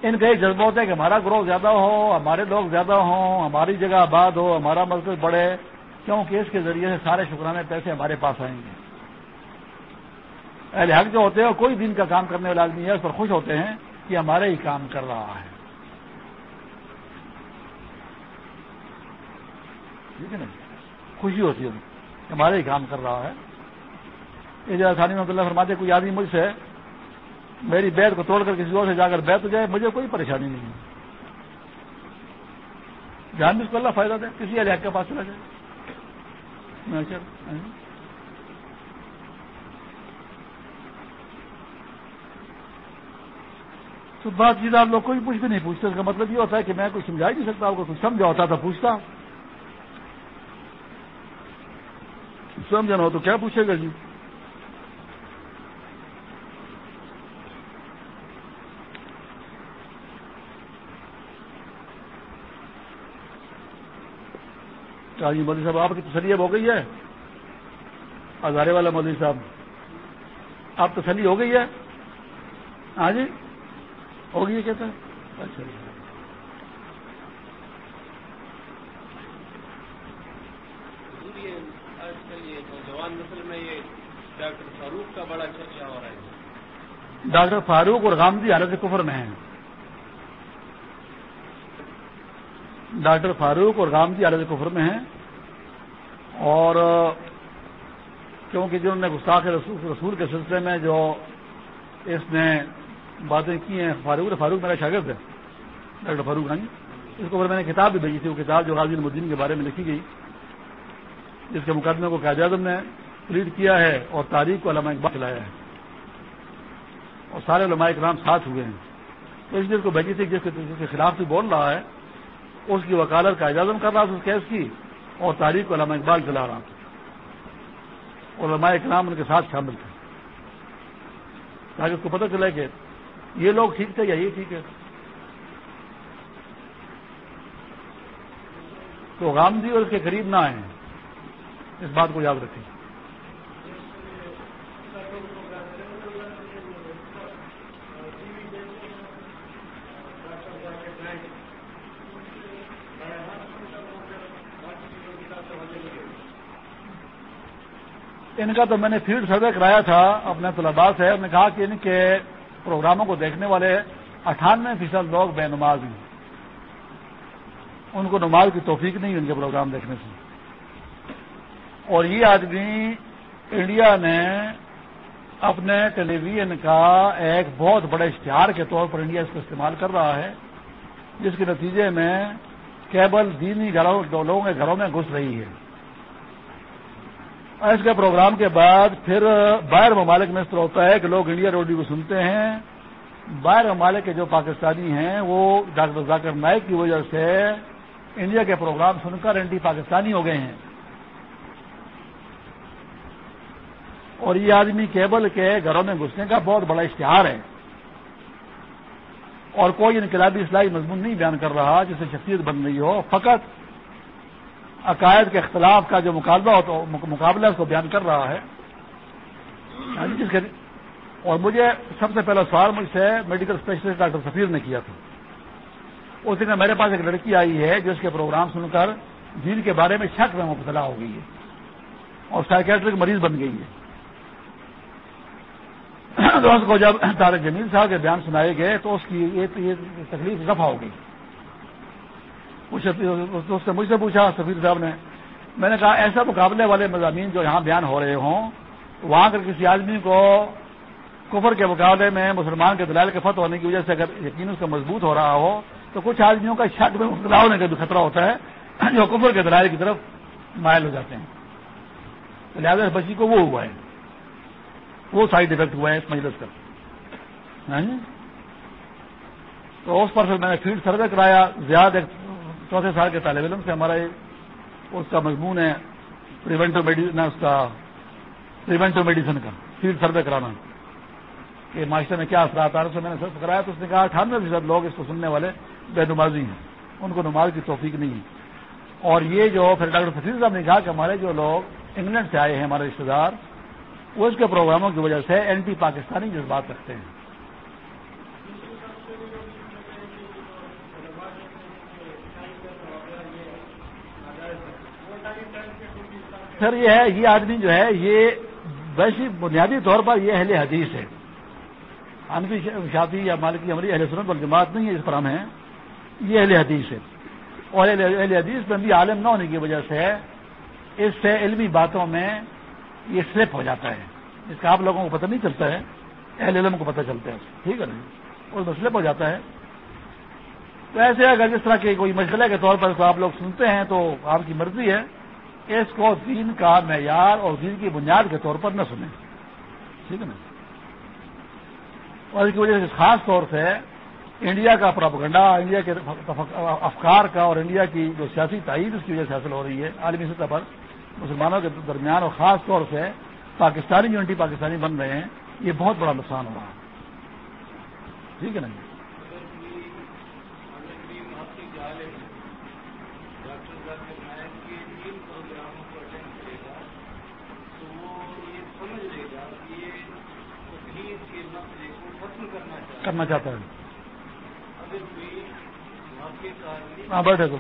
ان کا ایک جذبہ ہوتا ہے کہ ہمارا گروہ زیادہ ہو، ہمارے لوگ زیادہ ہوں، ہماری جگہ آباد ہو، ہمارا مرکز بڑھے، کیونکہ اس کے ذریعے سے سارے شکرانے پیسے ہمارے پاس آئیں گے۔ اہل حق جو ہوتے ہیں، کوئی دن کا کام کرنے والا آدمی ہے، اس پر خوش ہوتے ہیں کہ ہمارے ہی کام کر رہا ہے۔ ٹھیک ہے نا؟ خوشی ہوتی ہے ہمارے ہی کام کر رہا ہے۔ یہ جو آسانی میں اللہ فرماتے کوئی آدمی مجھ سے میری بیت کو توڑ کر کسی اور سے جا کر بیت ہو جائے، مجھے کوئی پریشانی نہیں ہے۔ جان بھی اس کو اللہ فائدہ دے، کسی علیحد کے پاس چلا جائے۔ ہاں جی۔ تو بات چیز آپ لوگ کوئی کچھ بھی نہیں پوچھتے، اس کا مطلب یہ ہوتا ہے کہ میں کچھ سمجھا ہی نہیں سکتا، آپ کو کچھ سمجھا ہوتا تھا، پوچھتا۔ سمجھنا ہو تو کیا پوچھے گا جی؟ جی مودی صاحب، آپ کی تسلی اب ہو گئی ہے؟ ہزارے والا مودی صاحب، آپ تسلی ہو گئی ہے؟ ہاں جی ہو گئی ہے؟ کہتے ہیں اچھا جی جوان نسل میں یہ ڈاکٹر فاروق کا بڑا چرچا ہو رہا ہے۔ ڈاکٹر فاروق اور گاندھی حالت کفر میں ہیں۔ ڈاکٹر فاروق اور رام جی عالد کفر میں ہیں۔ اور کیونکہ جنہوں نے گستاخ رسول کے سلسلے میں جو اس نے باتیں کی ہیں، فاروق فاروق میرا شاگرد ہے۔ ڈاکٹر فاروق ہاں جی اس کو میں نے کتاب بھی بھیجی تھی، وہ کتاب جو غازی المدین کے بارے میں لکھی گئی، جس کے مقدمے کو قائد اعظم نے ریڈ کیا ہے اور تاریخ کو علامہ اقبال چلایا ہے۔ اور سارے علماء اکرام ساتھ ہوئے ہیں۔ تو اس لیے کو بھیجی تھی جس کے خلاف بھی بول رہا ہے۔ اس کی وکالت کا اجازم کر رہا تھا، اس کیس کی۔ اور تاریخ کو علامہ اقبال چلا رہا تھا۔ اور علماء اکرام ان کے ساتھ شامل تھے۔ تاکہ اس کو پتہ چلے کہ یہ لوگ ٹھیک تھے یا یہ ٹھیک ہے۔ تو گاندھی اور اس کے قریب نہ آئے۔ اس بات کو یاد رکھیں۔ ان کا تو میں نے فیلڈ سروے کرایا تھا اپنے طلباء سے، انہوں نے کہا کہ ان کے پروگراموں کو دیکھنے والے اٹھانوے فیصد لوگ بے نماز ہیں۔ ان کو نماز کی توفیق نہیں، ان کے پروگرام دیکھنے سے۔ اور یہ آدمی انڈیا نے اپنے ٹیلی ویژن کا ایک بہت بڑے اشتہار کے طور پر انڈیا اس کو استعمال کر رہا ہے، جس کے نتیجے میں کیبل دینی گھروں لوگوں کے گھروں میں گھس رہی ہے۔ اس کے پروگرام کے بعد پھر باہر ممالک میں اس طرح ہوتا ہے کہ لوگ انڈیا ریڈیو کو سنتے ہیں۔ باہر ممالک کے جو پاکستانی ہیں وہ ڈاکٹر ذاکر نائک کی وجہ سے انڈیا کے پروگرام سن کر اینٹی پاکستانی ہو گئے ہیں۔ اور یہ آدمی کیبل کے گھروں میں گھسنے کا بہت بڑا اشتہار ہے۔ اور کوئی انقلابی اصلاحی مضمون نہیں بیان کر رہا جس سے شخصیت بن رہی ہو۔ فقط عقائد کے اختلاف کا جو مقابلہ ہوتا مقابلہ اس کو بیان کر رہا ہے۔ ہاں جی، جس کے اور مجھے سب سے پہلا سوال مجھ سے میڈیکل اسپیشلسٹ ڈاکٹر سفیر نے کیا تھا۔ اس دن میرے پاس ایک لڑکی آئی ہے جس کے پروگرام سن کر جن کے بارے میں شک میں مبتلا ہو گئی ہے اور سائکیٹرک مریض بن گئی ہے۔ دوست کو جب تارک جمیل صاحب کے بیان سنائے گئے تو اس کی یہ تکلیف دفاع ہو گئی۔ اس نے مجھ سے پوچھا سفیر صاحب نے، میں نے کہا، ایسا مقابلے والے مضامین جو یہاں بیان ہو رہے ہوں، وہاں اگر کسی آدمی کو کفر کے مقابلے میں مسلمان کے دلائل کے فتح ہونے کی وجہ سے اگر یقین اس کا مضبوط ہو رہا ہو، تو کچھ آدمیوں کا شک میں مبتلا ہونے کا بھی خطرہ ہوتا ہے، جو کفر کے دلائل کی طرف مائل ہو جاتے ہیں۔ لہٰذا بچی کو وہ ہوا ہے۔ وہ سائڈ افیکٹ ہوا ہے اس مجلس کا۔ ہاں جی؟ تو اس پر میں نے فیلڈ سروے کرایا، زیادہ چوتھے سال کے طالب علم سے ہمارا اس کا مضمون ہے پریونٹو میڈیسن اس کا پریونٹو میڈیسن کا فیلڈ سروے کرانا۔ کہ معاشرے میں کیا اثرات آ رہے میں نے سرف کرایا تو اس نے کہا اٹھانوے فیصد لوگ اس کو سننے والے بے نمازی ہیں۔ ان کو نماز کی توفیق نہیں ہے۔ اور یہ جو پھر ڈاکٹر فصیل صاحب نے کہا کہ ہمارے جو لوگ انگلینڈ سے آئے ہیں، ہمارے رشتے دار، وہ اس کے پروگراموں کی وجہ سے اینٹی پاکستانی جذبات رکھتے ہیں۔ سر یہ ہے، یہ آدمی جو ہے، یہ ویسی بنیادی طور پر یہ اہل حدیث ہے۔ انفی شافی یا مالکی ہماری اہل سنت والجماعت نہیں ہے اس پر ہم ہیں۔ یہ اہل حدیث ہے۔ اور اہل حدیث میں بھی عالم نہ ہونے کی وجہ سے اس سے علمی باتوں میں یہ سلپ ہو جاتا ہے۔ اس کا آپ لوگوں کو پتہ نہیں چلتا ہے۔ اہل علم کو پتہ چلتا ہے۔ ٹھیک ہے نا؟ اور میں سلپ ہو جاتا ہے۔ تو ایسے اگر جس طرح کے کوئی مشغلے کے طور پر آپ لوگ سنتے ہیں تو آپ کی مرضی ہے۔ اس کو دین کا معیار اور دین کی بنیاد کے طور پر نہ سنیں۔ ٹھیک ہے نا؟ اور اس کی وجہ سے خاص طور سے انڈیا کا پراپگنڈا، انڈیا کے افکار کا اور انڈیا کی جو سیاسی تائید اس کی وجہ سے حاصل ہو رہی ہے عالمی سطح پر مسلمانوں کے درمیان اور خاص طور سے پاکستانی جو اینٹی پاکستانی بن رہے ہیں، یہ بہت بڑا نقصان ہو رہا ہے۔ ٹھیک ہے نا؟ کرنا چاہتا ہے۔ ہاں بیٹھے تو۔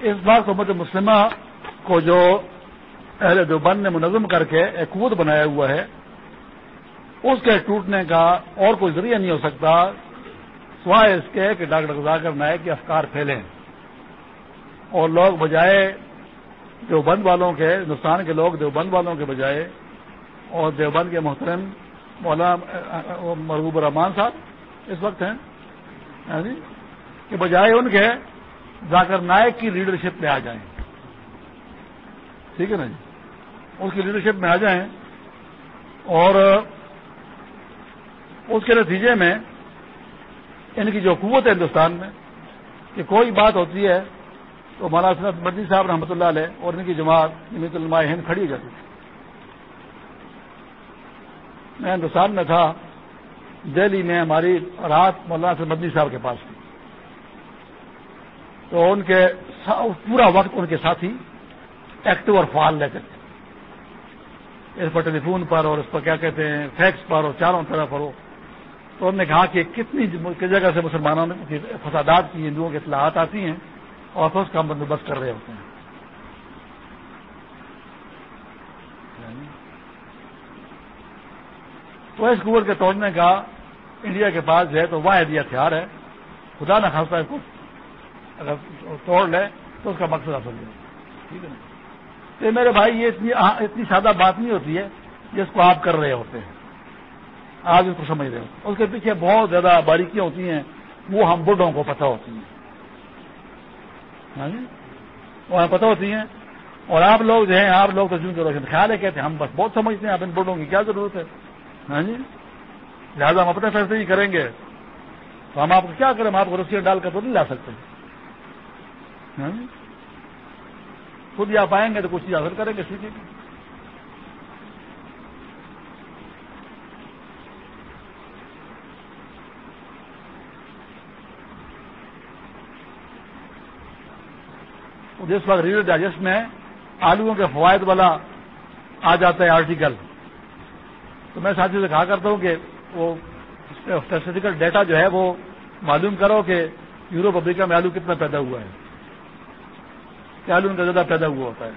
اس بات کو مسلمہ کو جو اہل دیوبند نے منظم کر کے ایک قوت بنایا ہوا ہے، اس کے ٹوٹنے کا اور کوئی ذریعہ نہیں ہو سکتا۔ سوائے اس کے کہ ڈاکٹر ذاکر نائک کے افکار پھیلیں اور لوگ بجائے دیوبند والوں کے، ہندوستان کے لوگ دیوبند والوں کے بجائے، اور دیوبند کے محترم مولانا محبوب الرحمان صاحب اس وقت ہیں ہاں جی؟ کہ بجائے ان کے ذاکر نائک کی لیڈرشپ میں آ جائیں۔ ٹھیک ہے نا جی؟ اس کی لیڈرشپ میں آ جائیں۔ اور اس کے نتیجے میں ان کی جو قوت ہے ہندوستان میں، کہ کوئی بات ہوتی ہے تو مولانا سنت مدنی صاحب رحمۃ اللہ علیہ اور ان کی جماعت نمیت علماء ہند کھڑی ہو جاتی تھی میں ہندوستان میں تھا، دہلی میں ہماری رات مولانا سنت مدنی صاحب کے پاس تھی۔ تو ان کے پورا وقت ان کے ساتھی ایکٹیو اور فعال لیتے تھے۔ اس پر ٹیلی فون پر اور اس پر کیا کہتے ہیں، فیکس پر اور چاروں طرف پر تو انہوں نے کہا کہ کتنی جگہ سے مسلمانوں میں فسادات کی ہندوؤں کی اطلاعات آتی ہیں اور اس کا بندوبست کر رہے ہوتے ہیں۔ یعنی تو اس قوت کے توڑنے کا انڈیا کے پاس جو ہے تو واحد یہ ہتھیار ہے، خدا نہ خاصا ہے کچھ اگر توڑ لے تو اس کا مقصد حاصل ہے ٹھیک ہے نا؟ تو میرے بھائی، یہ اتنی اتنی سادہ بات نہیں ہوتی ہے جس کو آپ کر رہے ہوتے ہیں۔ آپ اس کو سمجھ رہے ہو۔ اس کے پیچھے بہت زیادہ باریکیاں ہوتی ہیں، وہ ہم بڈوں کو پتہ ہوتی ہیں۔ ہاں جی؟ وہ ہمیں پتہ ہوتی ہیں۔ اور آپ لوگ جو ہیں، آپ لوگ تو جن کے روشن خیال ہے، کہتے ہیں ہم بس بہت سمجھتے ہیں، آپ ان بڈوں کی کیا ضرورت ہے؟ ہاں جی؟ لہٰذا ہم اپنے فیصلے ہی کریں گے۔ تو ہم آپ کو کیا کریں؟ ہم آپ کو رسیاں ڈال کر تو نہیں لا سکتے۔ ہاں جی؟ خود ہی آپ آئیں گے تو کچھ چیز حاصل کریں گے، سیکھیں گے۔ جس وقت ریڈیو ڈائجسٹ میں آلوؤں کے فوائد والا آ جاتا ہے آرٹیکل، تو میں ساتھی سے کہا کرتا ہوں کہ وہ اسٹیٹسٹیکل ڈیٹا جو ہے وہ معلوم کرو کہ یوروپ افریقہ میں آلو کتنا پیدا ہوا ہے۔ کیا آلو ان کا زیادہ پیدا ہوا ہوتا ہے؟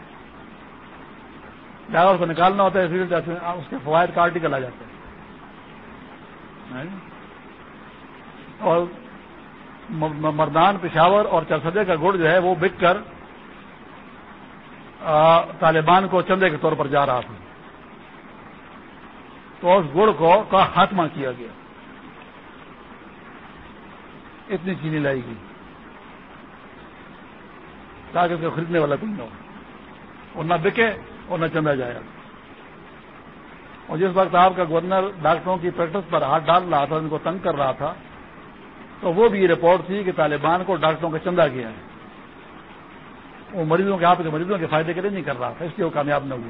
ڈائور کو نکالنا ہوتا ہے اس کے فوائد کا آرٹیکل آ جاتا ہے۔ اور مردان، پشاور اور چرسدے کا گڑ جو ہے وہ بک کر طالبان کو چندے کے طور پر جا رہا تھا۔ تو اس گڑ کو کا خاتمہ کیا گیا۔ اتنی چینی لائی گئی۔ تاکہ اس کو خریدنے والا کوئی نہ ہو۔ اور نہ بکے اور نہ چندا جائے اور جس وقت آپ کا گورنر ڈاکٹروں کی پریکٹس پر ہاتھ ڈال رہا تھا، ان کو تنگ کر رہا تھا، تو وہ بھی یہ رپورٹ تھی کہ طالبان کو ڈاکٹروں کا چندہ کیا ہے۔ وہ مریضوں کے آپ کے مریضوں کے فائدے کے لیے نہیں کر رہا تھا، اس لیے وہ کامیاب نہ ہوئی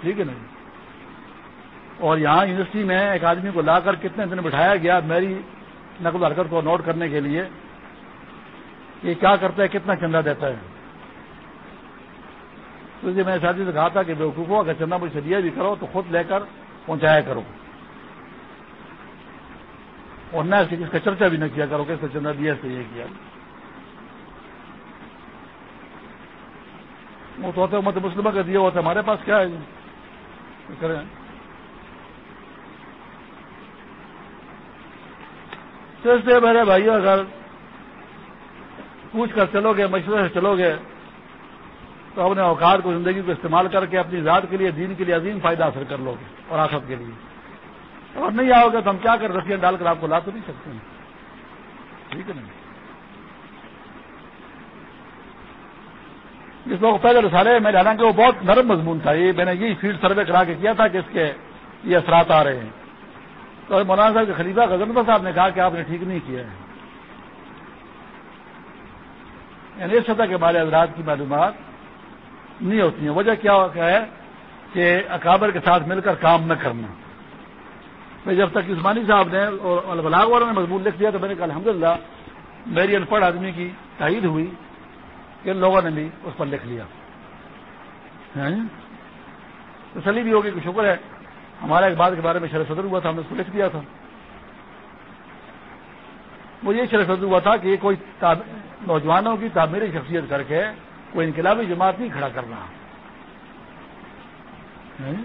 ٹھیک ہے نا جی؟ اور یہاں یونیورسٹی میں ایک آدمی کو لا کر کتنے دن بٹھایا گیا میری نقل حرکت کو نوٹ کرنے کے لیے۔ کہ کیا کرتا ہے؟ کتنا چندہ دیتا ہے؟ تو میں نے شادی سے کہا تھا کہ بیوقوفوں اگر چندہ مجھ سے دیا بھی کرو تو خود لے کر پہنچایا کرو۔ اور نہ اس کا چرچا بھی نہ کیا کرو کہ اس چندہ دیا سے یہ کیا۔ وہ تو ہوتے مت مسلمہ کا دیا ہوتا ہمارے پاس کیا ہے؟ کریں۔ سے میرے بھائیو، اگر پوچھ کر چلو گے، مشورے سے چلو گے، تو اپنے اوقات کو زندگی کو استعمال کر کے اپنی ذات کے لیے، دین کے لیے عظیم فائدہ حاصل کر لو گے اور آخر کے لیے۔ اور نہیں آؤ گے تو ہم کیا کر رسیاں ڈال کر آپ کو لا تو نہیں سکتے ہیں۔ ٹھیک ہے نا؟ جس لوگ پہلے رسالے میں حالانکہ وہ بہت نرم مضمون تھا۔ یہ میں نے یہی فیلڈ سروے کرا کے کیا تھا کہ اس کے یہ اثرات آ رہے ہیں۔ تو مولانا صاحب کے خلیفہ غزنفر صاحب نے کہا کہ آپ نے ٹھیک نہیں کیا ہے۔ یعنی اس سطح کے بارے حضرات کی معلومات نہیں ہوتی ہیں۔ وجہ کیا ہے کہ اکابر کے ساتھ مل کر کام نہ کرنا۔ میں جب تک عثمانی صاحب نے اور البلاغ والوں نے مضمون لکھ دیا تو میں نے کہا الحمد میری ان پڑھ آدمی کی تائید ہوئی کہ لوگوں نے بھی اس پر لکھ لیا۔ ہاں جی؟ تسلی بھی ہوگی کہ شکر ہے۔ ہمارا ایک بات کے بارے میں شرح صدر ہوا تھا، ہم نے اس کو لکھ دیا تھا۔ وہ یہ شرح صدر ہوا تھا کہ یہ کوئی نوجوانوں کی تعمیری شخصیت کر کے کوئی انقلابی جماعت نہیں کھڑا کر رہا جی؟